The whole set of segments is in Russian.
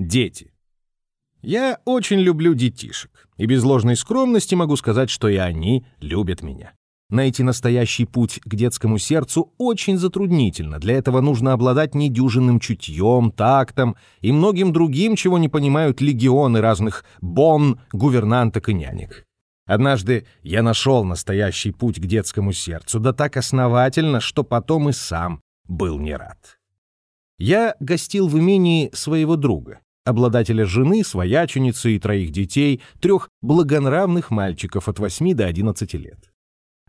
Дети. Я очень люблю детишек, и без ложной скромности могу сказать, что и они любят меня. Найти настоящий путь к детскому сердцу очень затруднительно. Для этого нужно обладать недюжинным чутьем, тактом и многим другим, чего не понимают легионы разных бон, гувернанток и нянек. Однажды я нашел настоящий путь к детскому сердцу, да так основательно, что потом и сам был не рад. Я гостил в имении своего друга, обладателя жены, свояченицы и троих детей, трех благонравных мальчиков от 8 до 11 лет.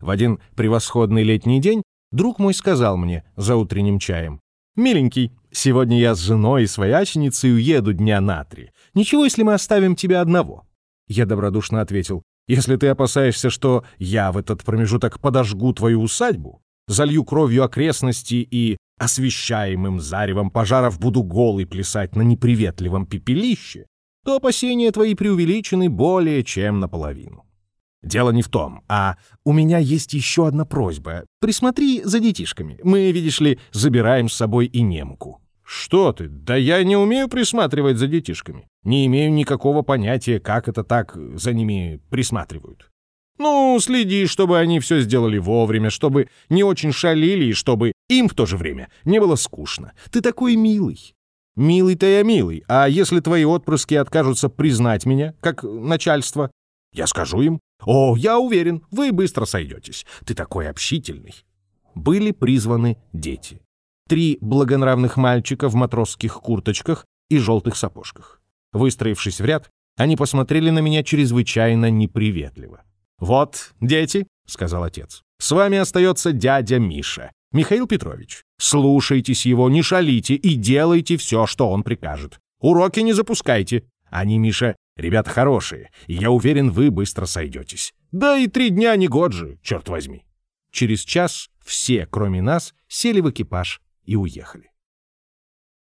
В один превосходный летний день друг мой сказал мне за утренним чаем, «Миленький, сегодня я с женой и свояченицей уеду дня на три. Ничего, если мы оставим тебя одного?» Я добродушно ответил, «Если ты опасаешься, что я в этот промежуток подожгу твою усадьбу, залью кровью окрестности и освещаемым заревом пожаров буду голый плясать на неприветливом пепелище, то опасения твои преувеличены более чем наполовину. Дело не в том, а у меня есть еще одна просьба. Присмотри за детишками. Мы, видишь ли, забираем с собой и немку. Что ты? Да я не умею присматривать за детишками. Не имею никакого понятия, как это так за ними присматривают. Ну, следи, чтобы они все сделали вовремя, чтобы не очень шалили и чтобы им в то же время не было скучно. Ты такой милый. Милый-то я милый, а если твои отпрыски откажутся признать меня, как начальство, я скажу им, «О, я уверен, вы быстро сойдетесь. Ты такой общительный». Были призваны дети. Три благонравных мальчика в матросских курточках и желтых сапожках. Выстроившись в ряд, они посмотрели на меня чрезвычайно неприветливо. «Вот, дети», — сказал отец, — «с вами остается дядя Миша. Михаил Петрович, слушайтесь его, не шалите и делайте все, что он прикажет. Уроки не запускайте. Они, Миша, ребята хорошие, и я уверен, вы быстро сойдетесь. Да и три дня не год же, черт возьми». Через час все, кроме нас, сели в экипаж и уехали.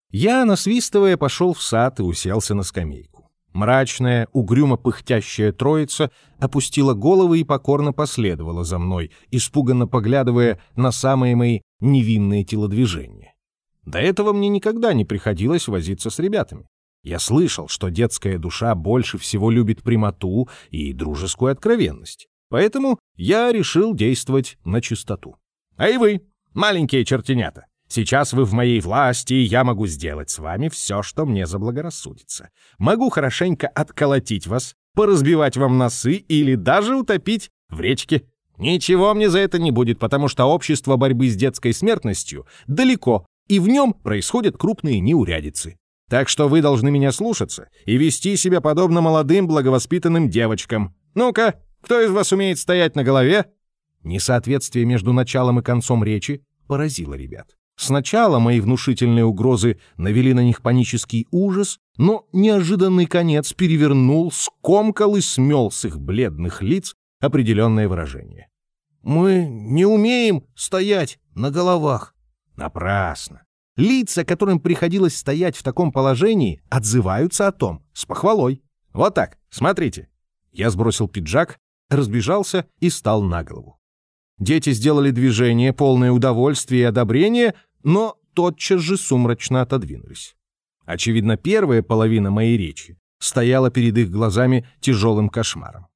Я, насвистывая, пошел в сад и уселся на скамейку. Мрачная, угрюмо пыхтящая троица опустила головы и покорно последовала за мной, испуганно поглядывая на самые мои невинные телодвижения. До этого мне никогда не приходилось возиться с ребятами. Я слышал, что детская душа больше всего любит прямоту и дружескую откровенность. Поэтому я решил действовать на чистоту. А и вы, маленькие чертенята, Сейчас вы в моей власти, и я могу сделать с вами все, что мне заблагорассудится. Могу хорошенько отколотить вас, поразбивать вам носы или даже утопить в речке. Ничего мне за это не будет, потому что общество борьбы с детской смертностью далеко, и в нем происходят крупные неурядицы. Так что вы должны меня слушаться и вести себя подобно молодым благовоспитанным девочкам. Ну-ка, кто из вас умеет стоять на голове?» Несоответствие между началом и концом речи поразило ребят. Сначала мои внушительные угрозы навели на них панический ужас, но неожиданный конец перевернул, скомкал и смел с их бледных лиц определенное выражение. «Мы не умеем стоять на головах». Напрасно. Лица, которым приходилось стоять в таком положении, отзываются о том с похвалой. Вот так, смотрите. Я сбросил пиджак, разбежался и стал на голову. Дети сделали движение, полное удовольствия и одобрения, но тотчас же сумрачно отодвинулись. Очевидно, первая половина моей речи стояла перед их глазами тяжелым кошмаром.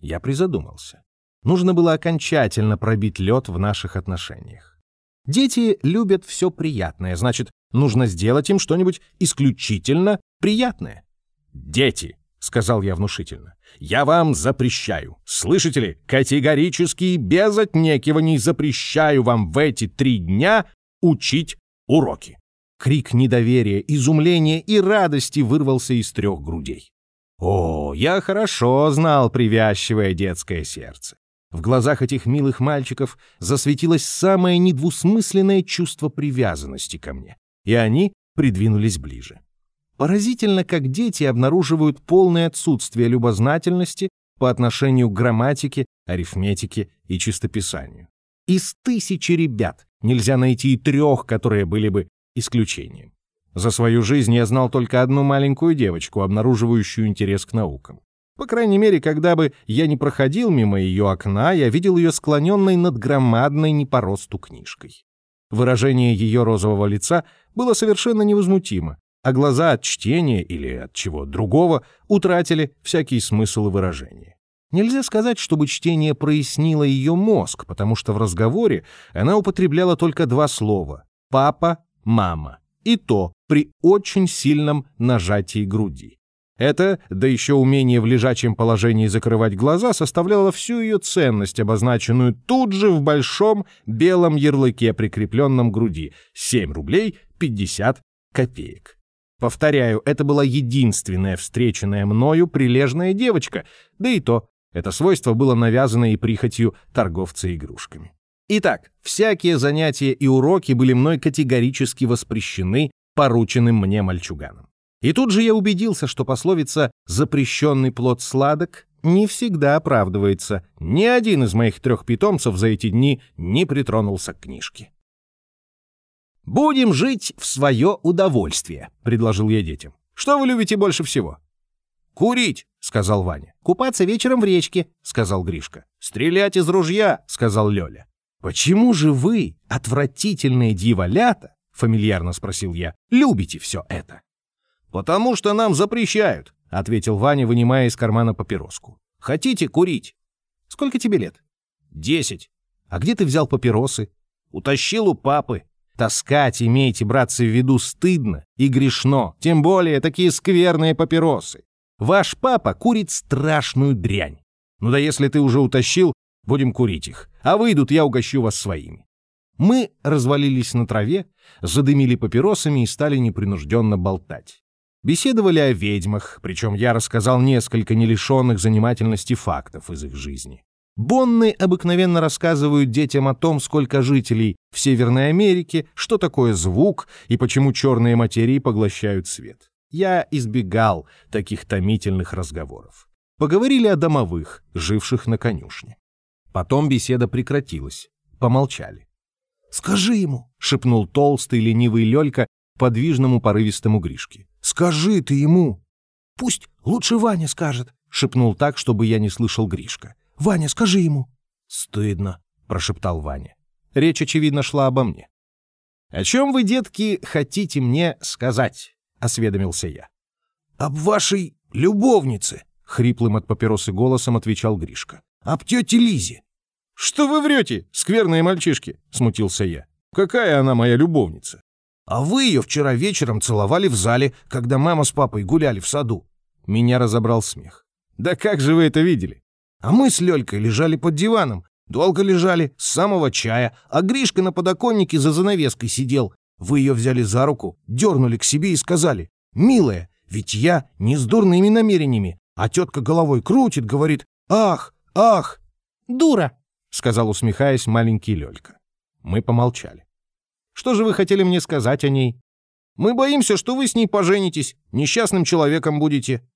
Я призадумался. Нужно было окончательно пробить лед в наших отношениях. Дети любят все приятное, значит, нужно сделать им что-нибудь исключительно приятное. Дети — сказал я внушительно. «Я вам запрещаю. Слышите ли? Категорически без отнекиваний запрещаю вам в эти три дня учить уроки». Крик недоверия, изумления и радости вырвался из трех грудей. О, я хорошо знал привязчивое детское сердце. В глазах этих милых мальчиков засветилось самое недвусмысленное чувство привязанности ко мне, и они придвинулись ближе. Поразительно, как дети обнаруживают полное отсутствие любознательности по отношению к грамматике, арифметике и чистописанию. Из тысячи ребят нельзя найти и трех, которые были бы исключением. За свою жизнь я знал только одну маленькую девочку, обнаруживающую интерес к наукам. По крайней мере, когда бы я не проходил мимо ее окна, я видел ее склоненной над громадной не по росту книжкой. Выражение ее розового лица было совершенно невозмутимо, а глаза от чтения или от чего другого утратили всякий смысл и выражение. Нельзя сказать, чтобы чтение прояснило ее мозг, потому что в разговоре она употребляла только два слова «папа», «мама», и то при очень сильном нажатии груди. Это, да еще умение в лежачем положении закрывать глаза, составляло всю ее ценность, обозначенную тут же в большом белом ярлыке, прикрепленном груди. 7 рублей 50 копеек. Повторяю, это была единственная встреченная мною прилежная девочка, да и то, это свойство было навязано и прихотью торговца игрушками. Итак, всякие занятия и уроки были мной категорически воспрещены порученным мне мальчуганом. И тут же я убедился, что пословица «запрещенный плод сладок» не всегда оправдывается. Ни один из моих трех питомцев за эти дни не притронулся к книжке. «Будем жить в свое удовольствие», — предложил я детям. «Что вы любите больше всего?» «Курить», — сказал Ваня. «Купаться вечером в речке», — сказал Гришка. «Стрелять из ружья», — сказал Лёля. «Почему же вы, отвратительные дьяволята, — фамильярно спросил я, — любите все это?» «Потому что нам запрещают», — ответил Ваня, вынимая из кармана папироску. «Хотите курить?» «Сколько тебе лет?» «Десять». «А где ты взял папиросы?» «Утащил у папы». «Таскать имейте, братцы, в виду стыдно и грешно, тем более такие скверные папиросы. Ваш папа курит страшную дрянь. Ну да если ты уже утащил, будем курить их, а выйдут, я угощу вас своими». Мы развалились на траве, задымили папиросами и стали непринужденно болтать. Беседовали о ведьмах, причем я рассказал несколько нелишенных занимательности фактов из их жизни. Бонны обыкновенно рассказывают детям о том, сколько жителей в Северной Америке, что такое звук и почему черные материи поглощают свет. Я избегал таких томительных разговоров. Поговорили о домовых, живших на конюшне. Потом беседа прекратилась. Помолчали. «Скажи ему!» — шепнул толстый ленивый Лёлька подвижному порывистому Гришке. Скажи ты ему. Пусть лучше Ваня скажет, шепнул так, чтобы я не слышал Гришка. Ваня, скажи ему. Стыдно, прошептал Ваня. Речь, очевидно, шла обо мне. «О чем вы, детки, хотите мне сказать?» — осведомился я. «Об вашей любовнице», — хриплым от папиросы голосом отвечал Гришка. «Об тете Лизе». «Что вы врете, скверные мальчишки?» — смутился я. «Какая она моя любовница?» А вы ее вчера вечером целовали в зале, когда мама с папой гуляли в саду. Меня разобрал смех. Да как же вы это видели? А мы с Лёлькой лежали под диваном. Долго лежали, с самого чая, а Гришка на подоконнике за занавеской сидел. Вы ее взяли за руку, дернули к себе и сказали, «Милая, ведь я не с дурными намерениями». А тетка головой крутит, говорит, «Ах, ах!» «Дура!» — сказал, усмехаясь, маленький Лёлька. Мы помолчали. Что же вы хотели мне сказать о ней? Мы боимся, что вы с ней поженитесь, несчастным человеком будете.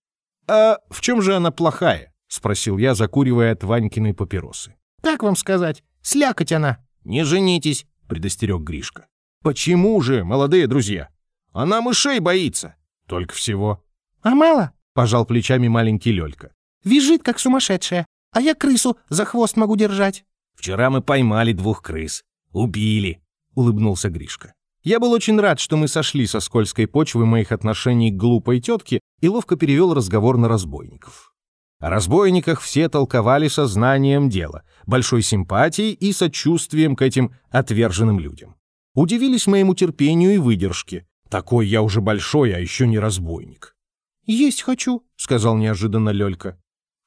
А в чем же она плохая? Спросил я, закуривая от Ванькиной папиросы. Как вам сказать? Слякоть она. Не женитесь, предостерег Гришка. Почему же, молодые друзья? Она мышей боится. Только всего. А мало? Пожал плечами маленький Лёлька. Визжит, как сумасшедшая. А я крысу за хвост могу держать. Вчера мы поймали двух крыс. Убили улыбнулся Гришка. Я был очень рад, что мы сошли со скользкой почвы моих отношений к глупой тетке и ловко перевел разговор на разбойников. О разбойниках все толковали со знанием дела, большой симпатией и сочувствием к этим отверженным людям. Удивились моему терпению и выдержке. Такой я уже большой, а еще не разбойник. «Есть хочу», — сказал неожиданно Лёлька.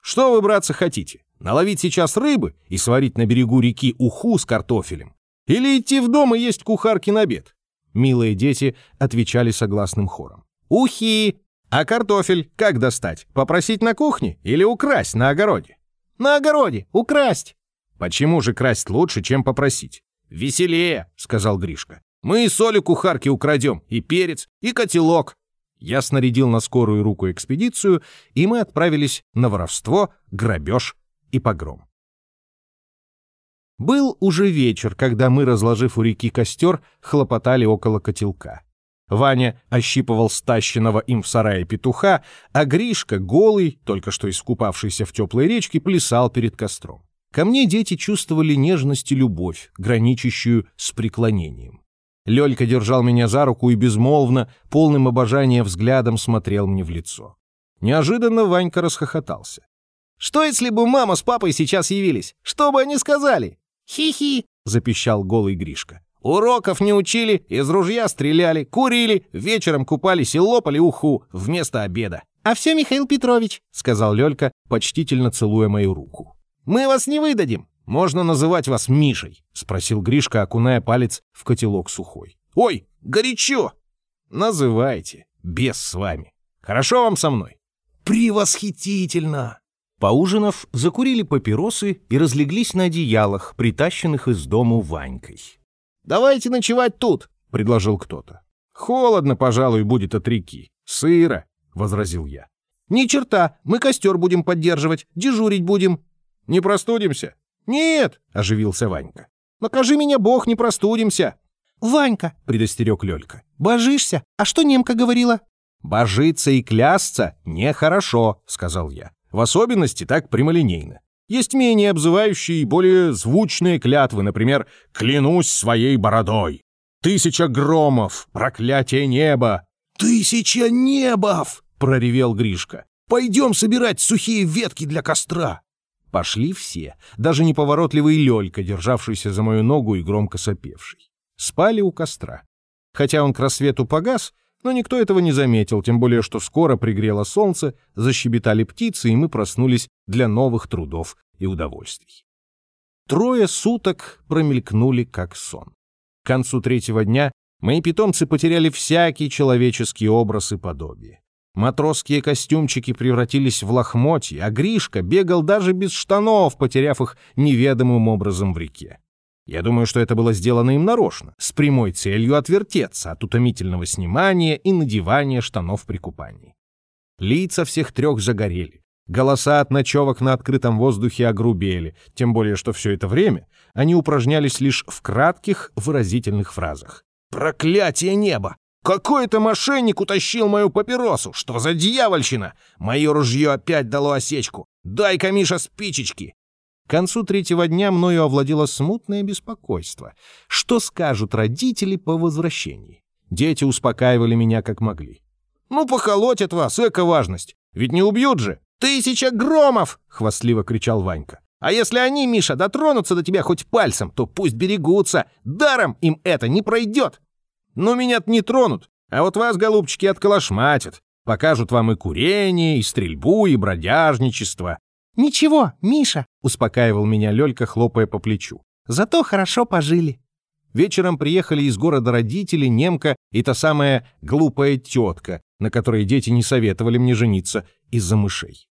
«Что вы, братцы, хотите? Наловить сейчас рыбы и сварить на берегу реки уху с картофелем? Или идти в дом и есть кухаркин обед?» Милые дети отвечали согласным хором. «Ухи! А картофель как достать? Попросить на кухне или украсть на огороде?» «На огороде! Украсть!» «Почему же красть лучше, чем попросить?» «Веселее!» — сказал Гришка. «Мы и соли кухарки украдем, и перец, и котелок». Я снарядил на скорую руку экспедицию, и мы отправились на воровство, грабеж и погром. Был уже вечер, когда мы, разложив у реки костер, хлопотали около котелка. Ваня ощипывал стащенного им в сарае петуха, а Гришка, голый, только что искупавшийся в теплой речке, плясал перед костром. Ко мне дети чувствовали нежность и любовь, граничащую с преклонением. Лёлька держал меня за руку и безмолвно, полным обожания взглядом смотрел мне в лицо. Неожиданно Ванька расхохотался. «Что, если бы мама с папой сейчас явились? Что бы они сказали?» «Хи-хи», — запищал голый Гришка. «Уроков не учили, из ружья стреляли, курили, вечером купались и лопали уху вместо обеда». «А все, Михаил Петрович», — сказал Лёлька, почтительно целуя мою руку. «Мы вас не выдадим. Можно называть вас Мишей?» — спросил Гришка, окуная палец в котелок сухой. «Ой, горячо!» «Называйте. Без с вами. Хорошо вам со мной?» «Превосхитительно!» Поужинав, закурили папиросы и разлеглись на одеялах, притащенных из дому Ванькой. «Давайте ночевать тут», — предложил кто-то. «Холодно, пожалуй, будет от реки. Сыро», — возразил я. «Ни черта, мы костер будем поддерживать, дежурить будем». «Не простудимся?» «Нет», — оживился Ванька. «Накажи меня, Бог, не простудимся». «Ванька», — предостерег Лёлька, — «божишься? А что немка говорила?» «Божиться и клясться нехорошо», — сказал я. В особенности так прямолинейно. Есть менее обзывающие и более звучные клятвы, например, «клянусь своей бородой», «тысяча громов», «проклятие неба». «Тысяча небов!» — проревел Гришка. «Пойдем собирать сухие ветки для костра». Пошли все, даже неповоротливый Лёлька, державшийся за мою ногу и громко сопевший. Спали у костра. Хотя он к рассвету погас, но никто этого не заметил, тем более что скоро пригрело солнце, защебетали птицы, и мы проснулись для новых трудов и удовольствий. Трое суток промелькнули как сон. К концу третьего дня мои питомцы потеряли всякий человеческий образ и подобие. Матросские костюмчики превратились в лохмотья, а Гришка бегал даже без штанов, потеряв их неведомым образом в реке. Я думаю, что это было сделано им нарочно, с прямой целью отвертеться от утомительного снимания и надевания штанов при купании. Лица всех трех загорели. Голоса от ночевок на открытом воздухе огрубели, тем более, что все это время они упражнялись лишь в кратких выразительных фразах. «Проклятие неба! Какой-то мошенник утащил мою папиросу! Что за дьявольщина? Мое ружье опять дало осечку! Дай-ка, Миша, спичечки! К концу третьего дня мною овладело смутное беспокойство. Что скажут родители по возвращении? Дети успокаивали меня как могли. «Ну, поколоть от вас, эко-важность! Ведь не убьют же! Тысяча громов!» — хвастливо кричал Ванька. «А если они, Миша, дотронутся до тебя хоть пальцем, то пусть берегутся! Даром им это не пройдет!» «Ну, меня-то не тронут, а вот вас, голубчики, отколошматят. Покажут вам и курение, и стрельбу, и бродяжничество. «Ничего, Миша», — успокаивал меня Лёлька, хлопая по плечу. «Зато хорошо пожили». Вечером приехали из города родители, немка и та самая глупая тетка, на которой дети не советовали мне жениться из-за мышей.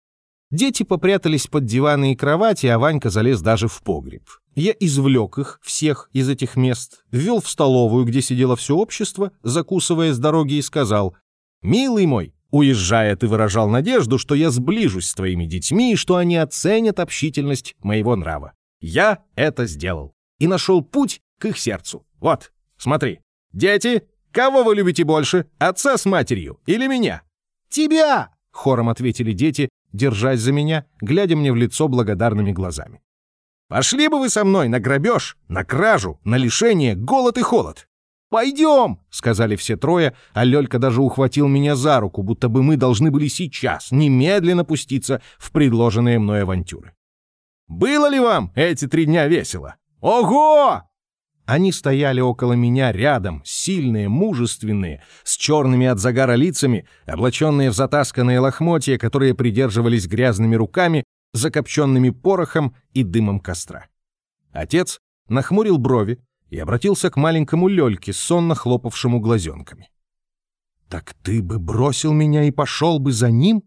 Дети попрятались под диваны и кровати, а Ванька залез даже в погреб. Я извлек их, всех из этих мест, ввел в столовую, где сидело все общество, закусывая с дороги, и сказал, «Милый мой, Уезжая, ты выражал надежду, что я сближусь с твоими детьми и что они оценят общительность моего нрава. Я это сделал и нашел путь к их сердцу. Вот, смотри. Дети, кого вы любите больше, отца с матерью или меня? Тебя! Хором ответили дети, держась за меня, глядя мне в лицо благодарными глазами. Пошли бы вы со мной на грабеж, на кражу, на лишение, голод и холод. «Пойдем!» — сказали все трое, а Лёлька даже ухватил меня за руку, будто бы мы должны были сейчас, немедленно пуститься в предложенные мной авантюры. «Было ли вам эти три дня весело? Ого!» Они стояли около меня рядом, сильные, мужественные, с черными от загара лицами, облаченные в затасканные лохмотья, которые придерживались грязными руками, закопченными порохом и дымом костра. Отец нахмурил брови, и обратился к маленькому Лёльке, сонно хлопавшему глазенками. «Так ты бы бросил меня и пошел бы за ним?»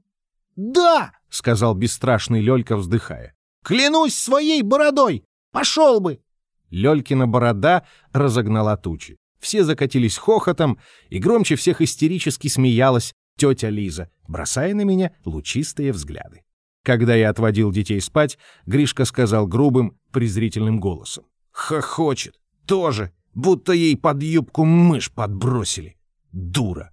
«Да!» — сказал бесстрашный Лёлька, вздыхая. «Клянусь своей бородой! Пошел бы!» Лёлькина борода разогнала тучи. Все закатились хохотом, и громче всех истерически смеялась тетя Лиза, бросая на меня лучистые взгляды. Когда я отводил детей спать, Гришка сказал грубым, презрительным голосом. «Хохочет! Тоже, будто ей под юбку мышь подбросили. Дура.